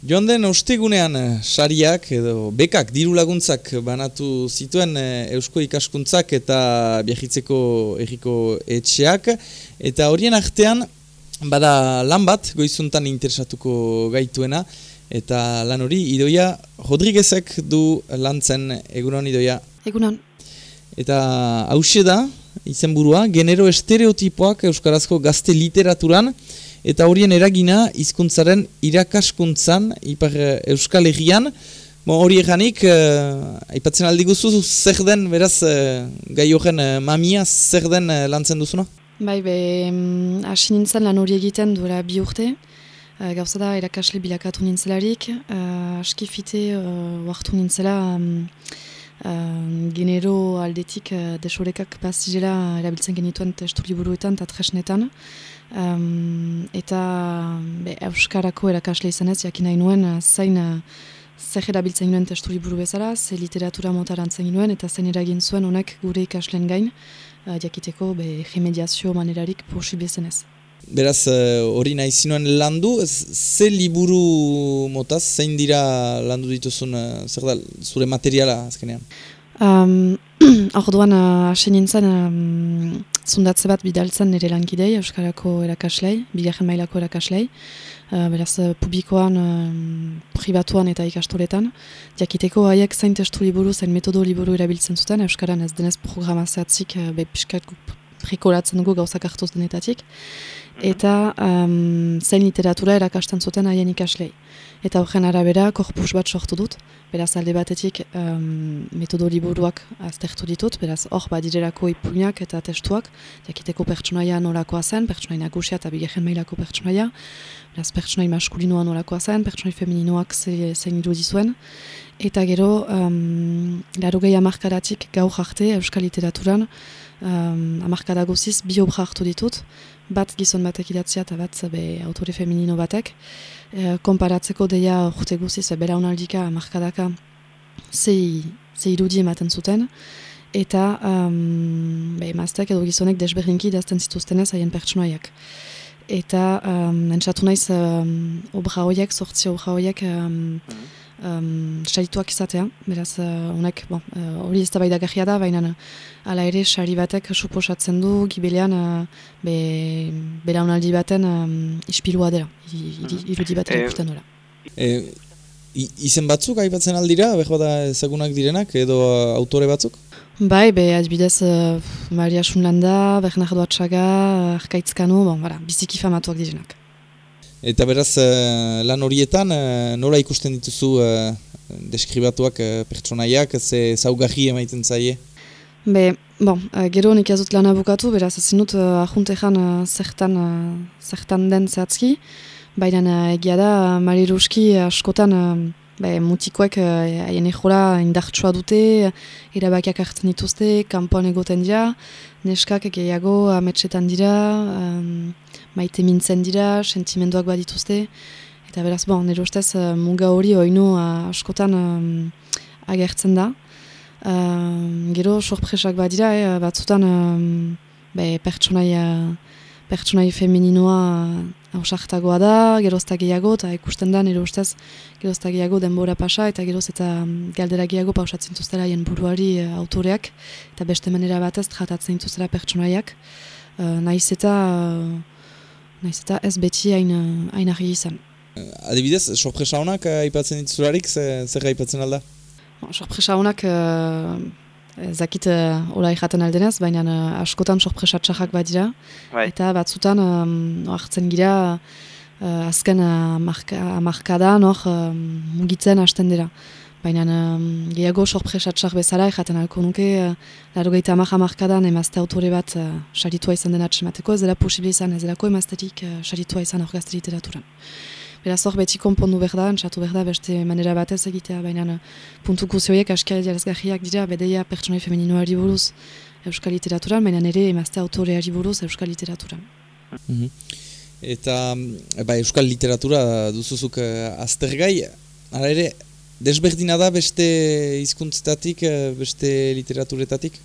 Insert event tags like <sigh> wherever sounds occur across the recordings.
Joan den ostegunean eh, sariak edo bekak diru laguntzak banatu zituen eh, eusko ikaskuntzak eta biagitzeko erriko etxeak eta horien artean bada lan bat goizuntan interesatuko gaituena eta lan hori idoia Rodriguezek du lantzen egunon idoia. Egunon. Eta hause da izenburua genero estereotipoak euskarazko gazte literaturan eta horien eragina hizkuntzaren irakaskuntzan ipar eh, euskal egian. Hori eganik, uh, aipatzen aldi guzu, zer den, beraz, uh, gai horren uh, mamia, zer den uh, lantzen duzuna? Bai, be, mm, hasi nintzen lan hori egiten duela bi urte. Uh, gauza da, erakasle bilakatu nintzelarik. Uh, aski fite, uh, nintzela, um, genero aldetik uh, desorekak bazizela erabiltzen genituen testu liburuetan eta tresnetan. Um, eta be, Euskarako erakasle izan ez, jakin nahi nuen, eh, zain uh, zer erabiltzen nuen testu liburu bezala, ze literatura motarantzen nuen, eta zain eragin zuen honek gure ikasleen gain, uh, jakiteko be, remediazio manerarik posibezen ez. Beraz, hori uh, nahi zinuen landu, ze liburu motaz, zein dira landu dituzun, uh, zer da, zure materiala azkenean? Um, <clears throat> Orduan, hasi uh, nintzen, um, zundatze bat bidaltzen nire lankidei, Euskarako erakaslei, bigarren mailako erakaslei, uh, beraz, publikoan, uh, privatuan eta ikastoretan, jakiteko haiek zain testu liburu, zain metodo liburu erabiltzen zuten, Euskaran ez denez programazatzik, uh, be piskat prekolatzen dugu gauzak hartuz denetatik, eta um, zain literatura erakasten zuten haien ikaslei. Eta horren arabera, korpus bat sortu dut, beraz alde batetik um, metodo liburuak aztertu ditut, beraz hor badirelako ipuñak eta testuak, jakiteko pertsonaia nolakoa zen, pertsonai nagusia eta bigarren mailako pertsonaia, beraz pertsonai maskulinoa nolakoa zen, pertsonai femininoak zein irudizuen, eta gero, um, laro gehi amarkadatik gau jarte euskal literaturan, um, amarkada guziz bi obra hartu ditut, bat gizon batek idatzia eta bat be, autore feminino batek, e, konparatzeko deia urte guziz, bera unaldika amarkadaka zei, zei irudi ematen zuten, eta um, be, maztek edo gizonek desberdinki idazten zituztenez haien pertsonoaiak. Eta um, entzatu naiz um, obra horiek, sortzi obra horiek, um, um, sarituak izatea, beraz, honek, uh, hori uh, ez da bai da, baina ala ere, sari batek suposatzen du, gibelean, uh, be, bera honaldi baten um, ispilua dela, mhm. irudi baten e, ikusten dola. E, izen batzuk aipatzen aldira, behar da ezagunak direnak, edo autore batzuk? Bai, be, adibidez, uh, Maria Sunlanda, Bernardo Atxaga, Arkaitzkano, bon, bara, biziki famatuak direnak. Eta beraz, uh, lan horietan, uh, nola ikusten dituzu uh, deskribatuak pertsonaiak, ze zaugarri emaiten zaie? Be, bon, gero nik azut lan abukatu, beraz, ezin dut zertan, zertan den zehatzki, baina egia da, uh, Mari Ruski askotan be, mutikoek haien uh, ejora indartsua dute, erabakiak hartzen dituzte, kanpoan egoten dira, neskak gehiago ametsetan dira, um, maite mintzen dira, sentimenduak badituzte, eta beraz, bon, nire ustez, uh, muga hori oinu uh, askotan um, agertzen da. Uh, gero, sorpresak badira, eh, batzutan um, be, pertsonai, uh, pertsonai femininoa hausartagoa da, gerozta gehiago, eta ikusten da, nire ustez, gerozta gehiago denbora pasa, eta geroz eta um, galdera gehiago pausatzen zuztera jen buruari uh, autoreak, eta beste manera batez tratatzen zuztera pertsonaiak. Uh, naiz eta Naiz eta ez beti hain, hain argi izan. Adibidez, sorpresa honak uh, aipatzen dituzularik, zer aipatzen alda? Sorpresa honak uh, zakit uh, ola ikaten aldenez, baina uh, askotan sorpresa txarrak bat dira. Bai. Eta batzutan um, hartzen gira uh, azken amarkada uh, um, mugitzen hasten dira. Baina um, gehiago sorpresatxak bezala, jaten alko nuke, uh, laro gehieta amak amarkadan emazte autore bat uh, saritua izan dena atxemateko, ez dela posible izan, ez delako emazterik uh, saritua izan orgazte literaturan. Beraz hor beti konpondu behar da, entzatu behar da, beste manera batez egitea, baina uh, puntu guzioiek askiari jarazgarriak dira, bedeia pertsonai femeninoari buruz euskal literaturan, baina nire emazte autoreari buruz euskal literaturan. Mm Eta ba, euskal literatura duzuzuk uh, aztergai, ara ere, desberdina da beste hizkuntzetatik, eh, beste literaturetatik?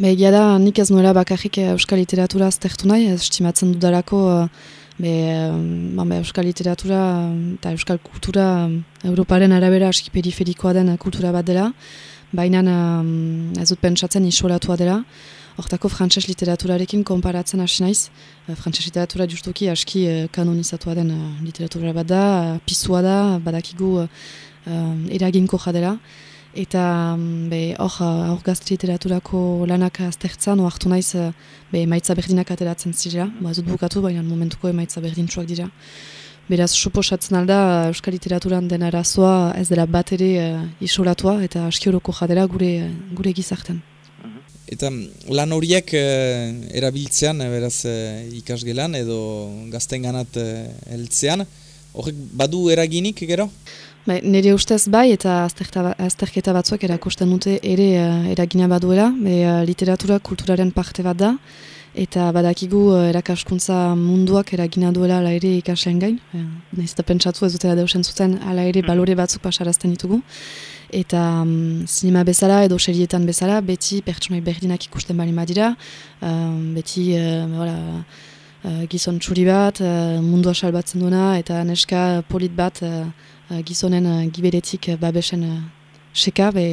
Begia da, nik ez nuela bakarrik euskal literatura aztertu nahi, estimatzen dudalako uh, Be, be, euskal literatura eta euskal kultura Europaren arabera aski periferikoa den kultura bat dela, baina ez dut pentsatzen isolatua dela, Hortako frantses literaturarekin konparatzen hasi naiz. Frantses literatura justuki aski kanonizatua den literatura bat da, pizua da, badakigu uh, eraginko jadera. Eta um, hor uh, gazte literaturako lanak aztertzen, oartu naiz uh, be, maitza berdinak ateratzen zira. Ba, zut bukatu, baina momentuko maitza berdintsuak dira. Beraz, suposatzen alda, euskal literaturan den arazoa ez dela bat ere uh, isolatua eta aski horoko jadera gure, gure gizarten. Eta lan horiek eh, erabiltzean, eh, beraz eh, ikasgelan edo gazten ganat eh, heltzean, horrek badu eraginik gero? Ba, nire ustez bai eta azterketa batzuak erakusten dute ere uh, eragina baduela, uh, literatura kulturaren parte bat da, eta badakigu uh, erakaskuntza munduak eragina duela ala ere ikasleen gain. Uh, Naiz eta pentsatu ez dutela deusen zuten ala ere mhm. balore batzuk pasarazten ditugu eta um, sinema bezala edo serietan bezala beti pertsonai berdinak ikusten bali madira um, beti uh, uh, gizon txuri bat uh, mundua salbatzen duena eta neska polit bat uh, uh, gizonen uh, giberetik uh, babesen uh, seka be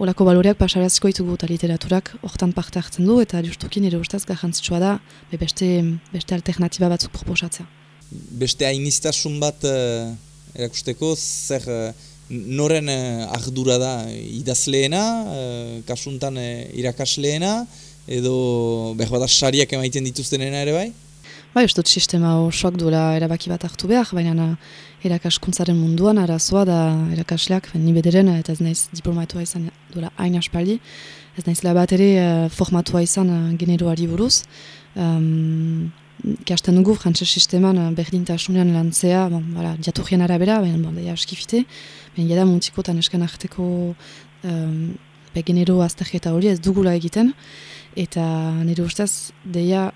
Olako baloreak pasarazko ditugu eta literaturak hortan parte hartzen du eta justukin ere ustaz garrantzitsua da be beste, beste alternatiba batzuk proposatzea. Beste hainiztasun bat uh, erakusteko zer noren eh, ardura da idazleena, eh, kasuntan eh, irakasleena, edo behar bat sariak emaiten dituztenena ere bai? Bai, ez dut sistema osoak duela erabaki bat hartu behar, baina erakaskuntzaren munduan arazoa da erakasleak, ni bederen, eta ez naiz diplomatua izan duela hain aspaldi, ez naiz bat ere formatua izan generoari buruz. Um, Kasten dugu, frantses sisteman berdintasunean lantzea, bon, bala, diaturien arabera, baina bon, daia askifite, Ben jada muntiko eta nesken arteko um, genero azterketa hori ez dugula egiten. Eta nire ustez, deia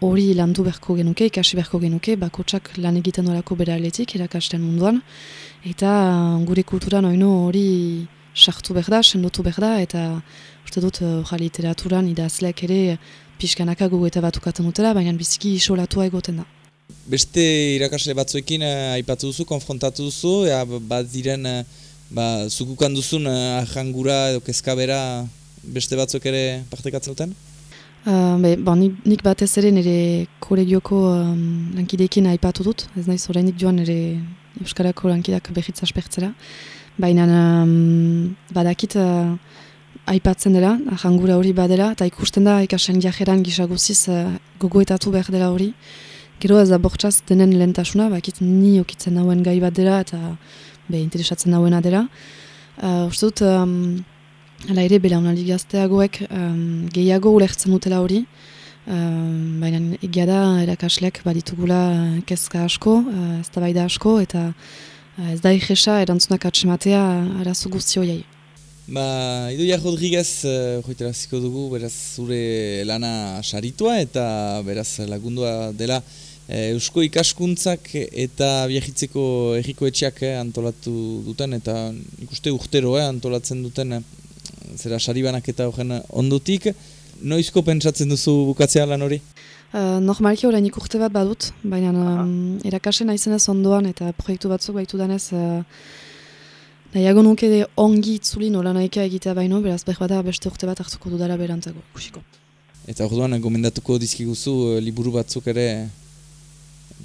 hori landu berko genuke, ikasi berko genuke, bakotsak lan egiten horako bera aletik, erakasten munduan. Eta gure kulturan oino hori sartu behar da, sendotu behar da, eta uste dut uh, literaturan idazleak ere pixkanaka eta batukaten dutela, baina biziki isolatua egoten da. Beste irakasle batzuekin eh, aipatu duzu, konfrontatu duzu, ea, bat diren eh, ba, zukukan duzun ahangura edo kezkabera beste batzuk ere partekatzen duten? Uh, ba, nik, nik batez ere nire kolegioko um, lankideekin aipatu dut, ez nahi zorainik joan nire Euskarako lankideak behitza aspertzera. Baina um, badakit uh, aipatzen dela, ahangura hori badela, eta ikusten da ikasen jajeran gisaguziz uh, gogoetatu behar dela hori. Gero ez da bortxaz denen lehentasuna, bakit ni okitzen nauen gai bat dela eta be interesatzen nauena dela. Uh, Uste dut, um, ala ere, bela unaldi gazteagoek um, gehiago ulertzen dutela hori, um, baina egia da erakasleak baditugula kezka asko, uh, ez da asko, eta uh, ez da egesa erantzunak atxematea arazo guztio jai. Ba, Idoia Rodriguez, uh, joiteraziko dugu, beraz, zure lana saritua eta beraz lagundua dela Eh, Eusko ikaskuntzak eta biagitzeko erriko etxeak eh, antolatu duten eta ikuste urtero eh, antolatzen duten eh, zera saribanak eta horren ondutik. Noizko pentsatzen duzu bukatzea lan hori? Uh, Normalki horrein urte bat badut, baina um, erakasen aizenez ondoan eta proiektu batzuk baitu denez uh, nahiago nuke de ongi itzuli nola nahika egitea baino, beraz behar beste urte bat hartuko dudara berantzago, kusiko. Eta orduan gomendatuko dizkiguzu uh, liburu batzuk ere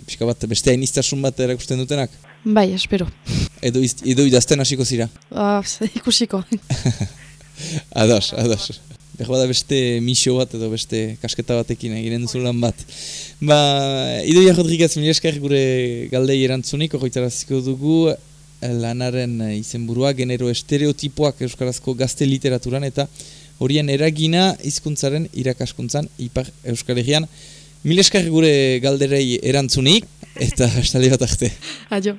pixka bat beste hainiztasun bat erakusten dutenak? Bai, espero. Edo, edo idazten hasiko zira? Uh, <laughs> ikusiko. <laughs> <laughs> ados, ados. Behar bada beste misio bat edo beste kasketa batekin eginen duzu lan bat. Ba, Idoia Rodriguez, mila esker gure galdei erantzunik, horretaraziko dugu lanaren izenburua, genero estereotipoak euskarazko gazte literaturan eta horien eragina hizkuntzaren irakaskuntzan ipar euskal herrian. Mil gure galderei erantzunik, eta <laughs> estali bat arte. Adio.